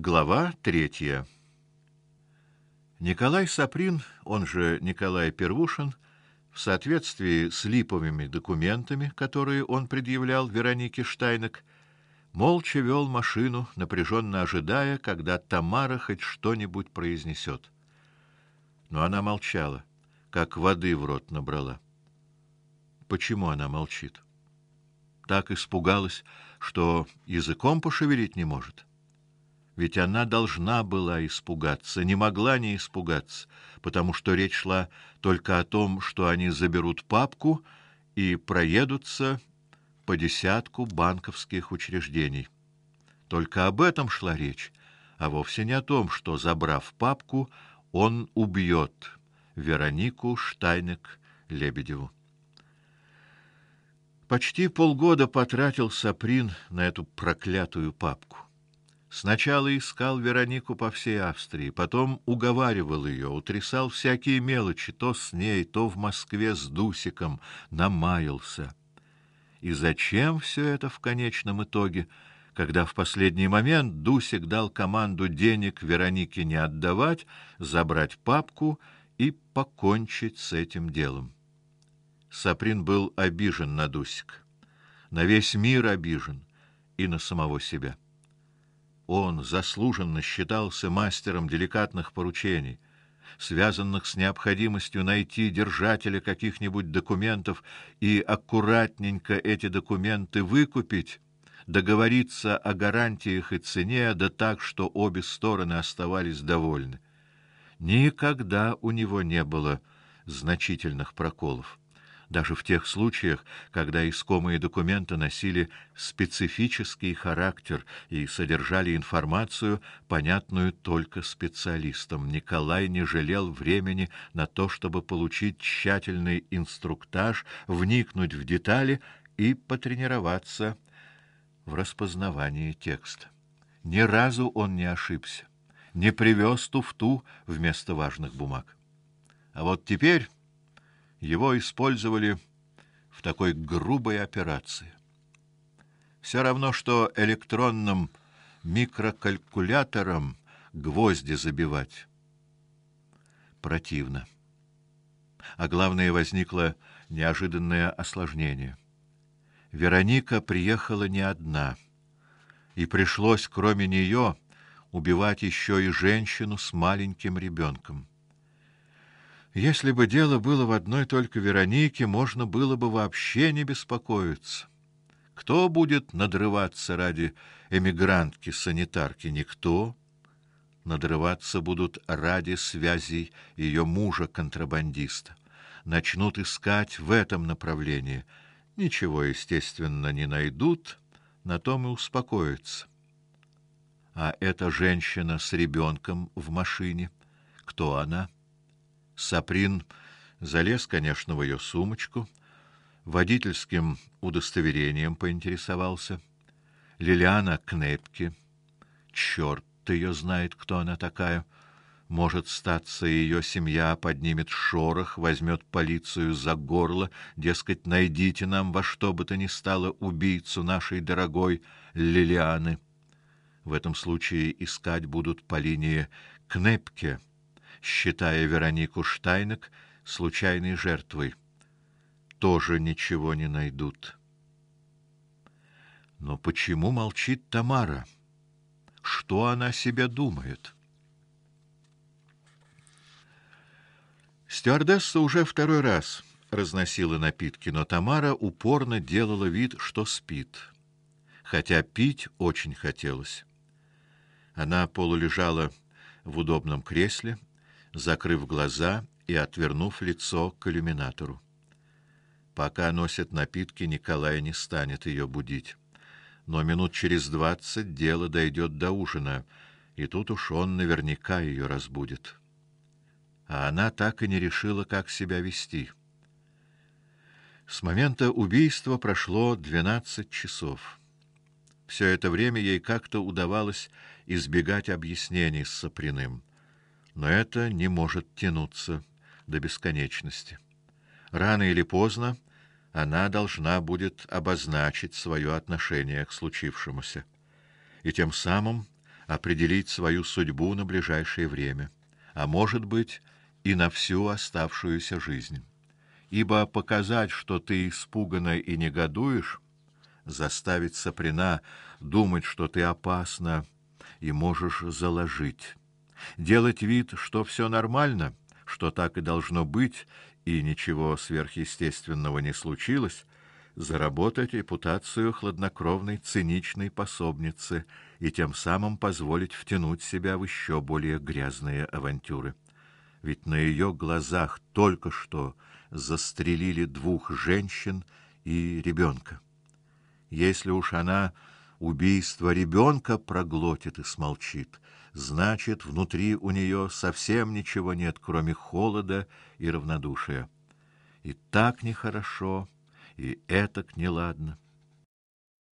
Глава третья. Николай Саприн, он же Николай Первушин, в соответствии с липовыми документами, которые он предъявлял Веронике Штайнек, молча вел машину, напряженно ожидая, когда Тамара хоть что-нибудь произнесет. Но она молчала, как воды в рот набрала. Почему она молчит? Так испугалась, что языком пошевелить не может. Ведь она должна была испугаться, не могла не испугаться, потому что речь шла только о том, что они заберут папку и проедутся по десятку банковских учреждений. Только об этом шла речь, а вовсе не о том, что забрав папку, он убьет Веронику Штайнек Лебедеву. Почти полгода потратил Саприн на эту проклятую папку. Сначала искал Веронику по всей Австрии, потом уговаривал ее, утрясал всякие мелочи, то с ней, то в Москве с Дусиком, намаялся. И зачем все это в конечном итоге, когда в последний момент Дусик дал команду денег Веронике не отдавать, забрать папку и покончить с этим делом? Саприн был обижен на Дусик, на весь мир обижен и на самого себя. Он заслуженно считался мастером деликатных поручений, связанных с необходимостью найти держателя каких-нибудь документов и аккуратненько эти документы выкупить, договориться о гарантиях и цене, да так, что обе стороны оставались довольны. Никогда у него не было значительных проколов даже в тех случаях, когда искомые документы носили специфический характер и содержали информацию, понятную только специалистам. Николай не жалел времени на то, чтобы получить тщательный инструктаж, вникнуть в детали и потренироваться в распознавании текста. Ни разу он не ошибся, не привез туфту вместо важных бумаг. А вот теперь его использовали в такой грубой операции. Все равно что электронным микрокалькулятором гвозди забивать. Противно. А главное, возникло неожиданное осложнение. Вероника приехала не одна, и пришлось, кроме нее, убивать еще и женщину с маленьким ребенком. Если бы дело было в одной только Веронике, можно было бы вообще не беспокоиться. Кто будет надрываться ради эмигрантки-санитарки? Никто. Надрываться будут ради связей ее мужа-контрабандиста. Начнут искать в этом направлении. Ничего, естественно, не найдут, на том и успокоятся. А эта женщина с ребенком в машине, кто она? — Саприн залез, конечно, в ее сумочку, водительским удостоверением поинтересовался. Лилиана Кнепки. Черт ее знает, кто она такая. Может, статься ее семья поднимет шорох, возьмет полицию за горло, дескать, найдите нам во что бы то ни стало убийцу нашей дорогой Лилианы. В этом случае искать будут по линии Кнепке считая Веронику Штайнек случайной жертвой. Тоже ничего не найдут. Но почему молчит Тамара? Что она себе думает? Стюардесса уже второй раз разносила напитки, но Тамара упорно делала вид, что спит, хотя пить очень хотелось. Она полулежала в удобном кресле, закрыв глаза и отвернув лицо к иллюминатору. Пока носят напитки, Николай не станет ее будить. Но минут через двадцать дело дойдет до ужина, и тут уж он наверняка ее разбудит. А она так и не решила, как себя вести. С момента убийства прошло двенадцать часов. Все это время ей как-то удавалось избегать объяснений с Саприным но это не может тянуться до бесконечности. Рано или поздно она должна будет обозначить свое отношение к случившемуся и тем самым определить свою судьбу на ближайшее время, а может быть, и на всю оставшуюся жизнь. Ибо показать, что ты испугана и негодуешь, заставить Саприна думать, что ты опасна и можешь заложить. Делать вид, что все нормально, что так и должно быть, и ничего сверхъестественного не случилось, заработать репутацию хладнокровной, циничной пособницы и тем самым позволить втянуть себя в еще более грязные авантюры. Ведь на ее глазах только что застрелили двух женщин и ребенка. Если уж она убийство ребенка проглотит и смолчит, значит, внутри у нее совсем ничего нет, кроме холода и равнодушия. И так нехорошо, и этак неладно.